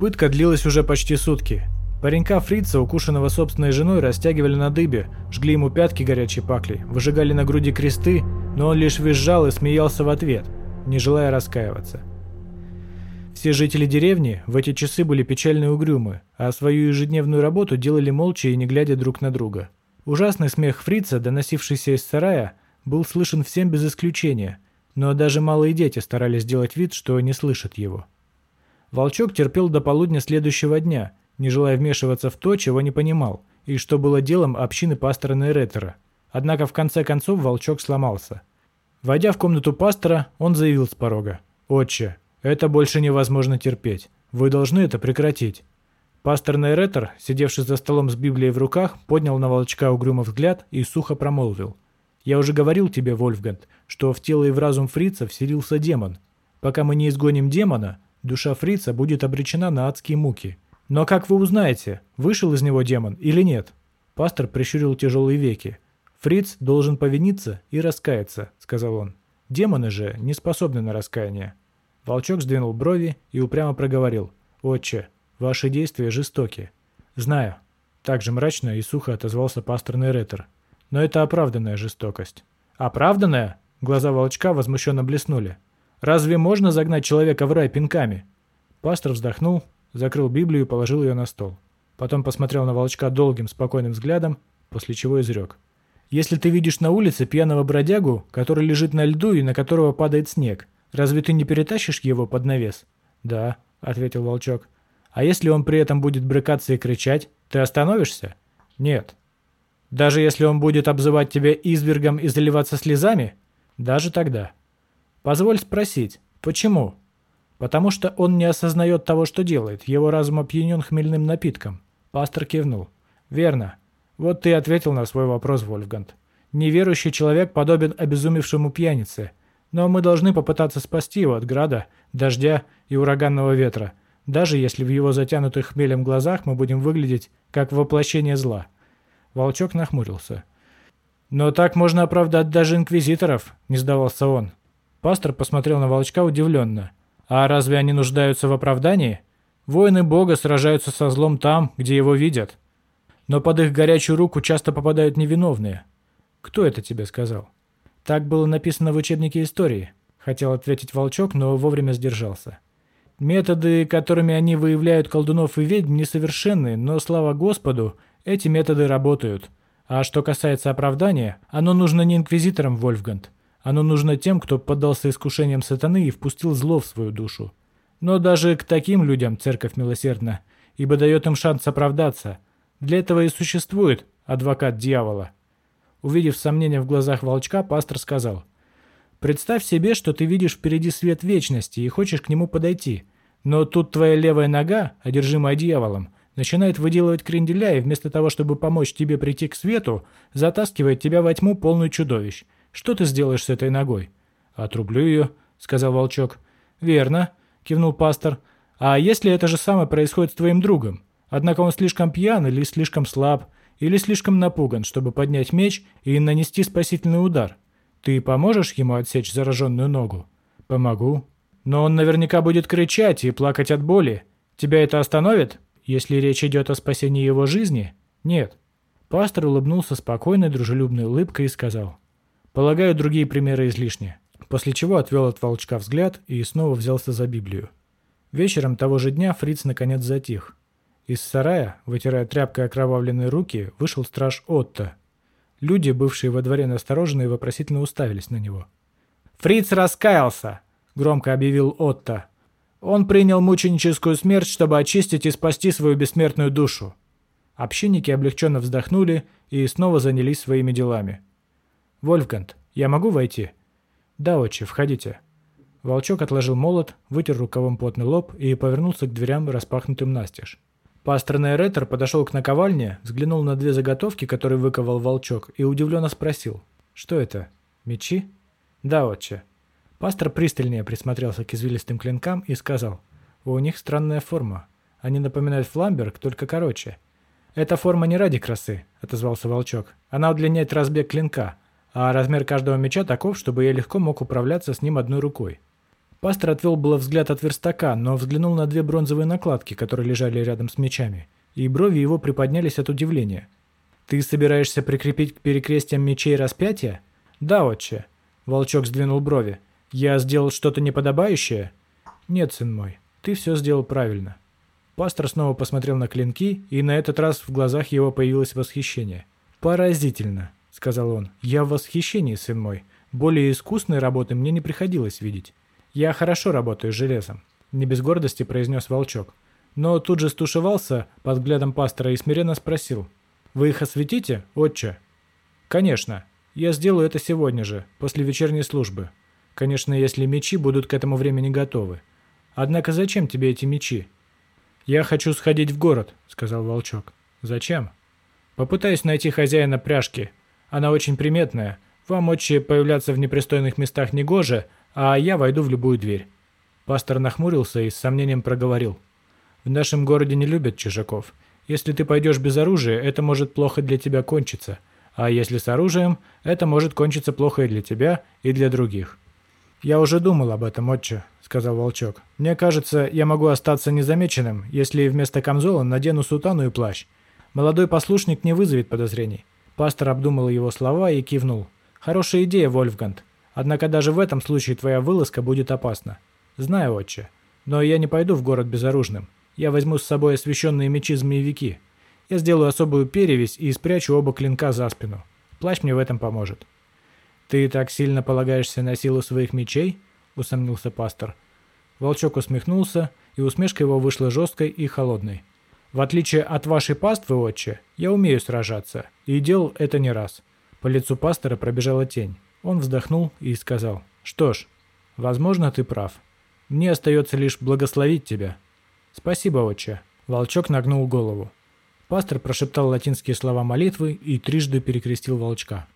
Пытка длилась уже почти сутки. Паренька Фрица, укушенного собственной женой, растягивали на дыбе, жгли ему пятки горячей паклей, выжигали на груди кресты, но он лишь визжал и смеялся в ответ, не желая раскаиваться. Все жители деревни в эти часы были печальны и угрюмы, а свою ежедневную работу делали молча и не глядя друг на друга. Ужасный смех фрица, доносившийся из сарая, был слышен всем без исключения, но даже малые дети старались сделать вид, что не слышат его. Волчок терпел до полудня следующего дня, не желая вмешиваться в то, чего не понимал, и что было делом общины пастора Нейретера. Однако в конце концов Волчок сломался. Войдя в комнату пастора, он заявил с порога. «Отче, это больше невозможно терпеть. Вы должны это прекратить». Пастор Нейретер, сидевший за столом с Библией в руках, поднял на Волчка угрюмый взгляд и сухо промолвил. «Я уже говорил тебе, Вольфганг, что в тело и в разум фрица вселился демон. Пока мы не изгоним демона, душа фрица будет обречена на адские муки. «Но как вы узнаете, вышел из него демон или нет?» Пастор прищурил тяжелые веки. «Фриц должен повиниться и раскаяться», — сказал он. «Демоны же не способны на раскаяние». Волчок сдвинул брови и упрямо проговорил. «Отче, ваши действия жестоки». «Знаю». Также мрачно и сухо отозвался пастор Нейретер. «Но это оправданная жестокость». «Оправданная?» Глаза волчка возмущенно блеснули. «Разве можно загнать человека в рай пинками?» Пастор вздохнул, закрыл Библию и положил ее на стол. Потом посмотрел на волчка долгим, спокойным взглядом, после чего изрек. «Если ты видишь на улице пьяного бродягу, который лежит на льду и на которого падает снег, разве ты не перетащишь его под навес?» «Да», — ответил волчок. «А если он при этом будет брыкаться и кричать, ты остановишься?» «Нет». «Даже если он будет обзывать тебя извергом и заливаться слезами?» «Даже тогда». «Позволь спросить, почему?» Потому что он не осознает того, что делает. Его разум опьянен хмельным напитком. Пастор кивнул. Верно. Вот ты ответил на свой вопрос, Вольфганг. Неверующий человек подобен обезумевшему пьянице. Но мы должны попытаться спасти его от града, дождя и ураганного ветра, даже если в его затянутых хмелем глазах мы будем выглядеть как воплощение зла. Волчок нахмурился. «Но так можно оправдать даже инквизиторов», — не сдавался он. Пастор посмотрел на Волчка удивленно. А разве они нуждаются в оправдании? Воины Бога сражаются со злом там, где его видят. Но под их горячую руку часто попадают невиновные. Кто это тебе сказал? Так было написано в учебнике истории. Хотел ответить Волчок, но вовремя сдержался. Методы, которыми они выявляют колдунов и ведьм, несовершенны, но, слава Господу, эти методы работают. А что касается оправдания, оно нужно не инквизиторам, Вольфганг, оно нужно тем, кто поддался искушениям сатаны и впустил зло в свою душу. Но даже к таким людям церковь милосердна, ибо дает им шанс оправдаться. Для этого и существует адвокат дьявола. Увидев сомнение в глазах волчка, пастор сказал, «Представь себе, что ты видишь впереди свет вечности и хочешь к нему подойти, но тут твоя левая нога, одержимая дьяволом, начинает выделывать кренделя и вместо того, чтобы помочь тебе прийти к свету, затаскивает тебя во тьму полную чудовищ». Что ты сделаешь с этой ногой?» «Отрублю ее», — сказал волчок. «Верно», — кивнул пастор. «А если это же самое происходит с твоим другом? Однако он слишком пьян или слишком слаб, или слишком напуган, чтобы поднять меч и нанести спасительный удар. Ты поможешь ему отсечь зараженную ногу?» «Помогу». «Но он наверняка будет кричать и плакать от боли. Тебя это остановит, если речь идет о спасении его жизни?» «Нет». Пастор улыбнулся спокойной, дружелюбной улыбкой и сказал. Полагаю, другие примеры излишни. После чего отвел от волчка взгляд и снова взялся за Библию. Вечером того же дня Фриц наконец затих. Из сарая, вытирая тряпкой окровавленные руки, вышел страж Отто. Люди, бывшие во дворе настороженные, вопросительно уставились на него. «Фриц раскаялся!» — громко объявил Отто. «Он принял мученическую смерть, чтобы очистить и спасти свою бессмертную душу». Общинники облегченно вздохнули и снова занялись своими делами. «Вольфганг, я могу войти?» «Да, отче, входите». Волчок отложил молот, вытер рукавом потный лоб и повернулся к дверям, распахнутым настежь. Пастор Нейретер подошел к наковальне, взглянул на две заготовки, которые выковал волчок, и удивленно спросил. «Что это? Мечи?» «Да, отче». Пастор пристальнее присмотрелся к извилистым клинкам и сказал. «У них странная форма. Они напоминают фламберг, только короче». «Эта форма не ради красы», — отозвался волчок. «Она удлиняет разбег клинка, а размер каждого меча таков, чтобы я легко мог управляться с ним одной рукой. Пастор отвел было взгляд от верстака, но взглянул на две бронзовые накладки, которые лежали рядом с мечами, и брови его приподнялись от удивления. «Ты собираешься прикрепить к перекрестиям мечей распятия?» «Да, отче». Волчок сдвинул брови. «Я сделал что-то неподобающее?» «Нет, сын мой, ты все сделал правильно». Пастор снова посмотрел на клинки, и на этот раз в глазах его появилось восхищение. «Поразительно», — сказал он. «Я в восхищении, сын мой. Более искусной работы мне не приходилось видеть. Я хорошо работаю с железом», — не без гордости произнес Волчок. Но тут же стушевался под взглядом пастора и смиренно спросил. «Вы их осветите, отче?» «Конечно. Я сделаю это сегодня же, после вечерней службы. Конечно, если мечи будут к этому времени готовы. Однако зачем тебе эти мечи?» «Я хочу сходить в город», — сказал Волчок. «Зачем?» «Попытаюсь найти хозяина пряжки. Она очень приметная. Вам, отче, появляться в непристойных местах негоже, а я войду в любую дверь». Пастор нахмурился и с сомнением проговорил. «В нашем городе не любят чужаков. Если ты пойдешь без оружия, это может плохо для тебя кончиться. А если с оружием, это может кончиться плохо и для тебя, и для других». «Я уже думал об этом, отче», — сказал Волчок. «Мне кажется, я могу остаться незамеченным, если вместо камзола надену сутану и плащ. Молодой послушник не вызовет подозрений». Пастор обдумал его слова и кивнул. «Хорошая идея, Вольфганг. Однако даже в этом случае твоя вылазка будет опасна. Знаю, отче. Но я не пойду в город безоружным. Я возьму с собой освященные мечи-змеевики. Я сделаю особую перевесь и спрячу оба клинка за спину. Плащ мне в этом поможет». «Ты так сильно полагаешься на силу своих мечей?» — усомнился пастор. Волчок усмехнулся, и усмешка его вышла жесткой и холодной. «В отличие от вашей паствы, отче, я умею сражаться, и делал это не раз». По лицу пастора пробежала тень. Он вздохнул и сказал, «Что ж, возможно, ты прав. Мне остается лишь благословить тебя». «Спасибо, отче». Волчок нагнул голову. Пастор прошептал латинские слова молитвы и трижды перекрестил волчка.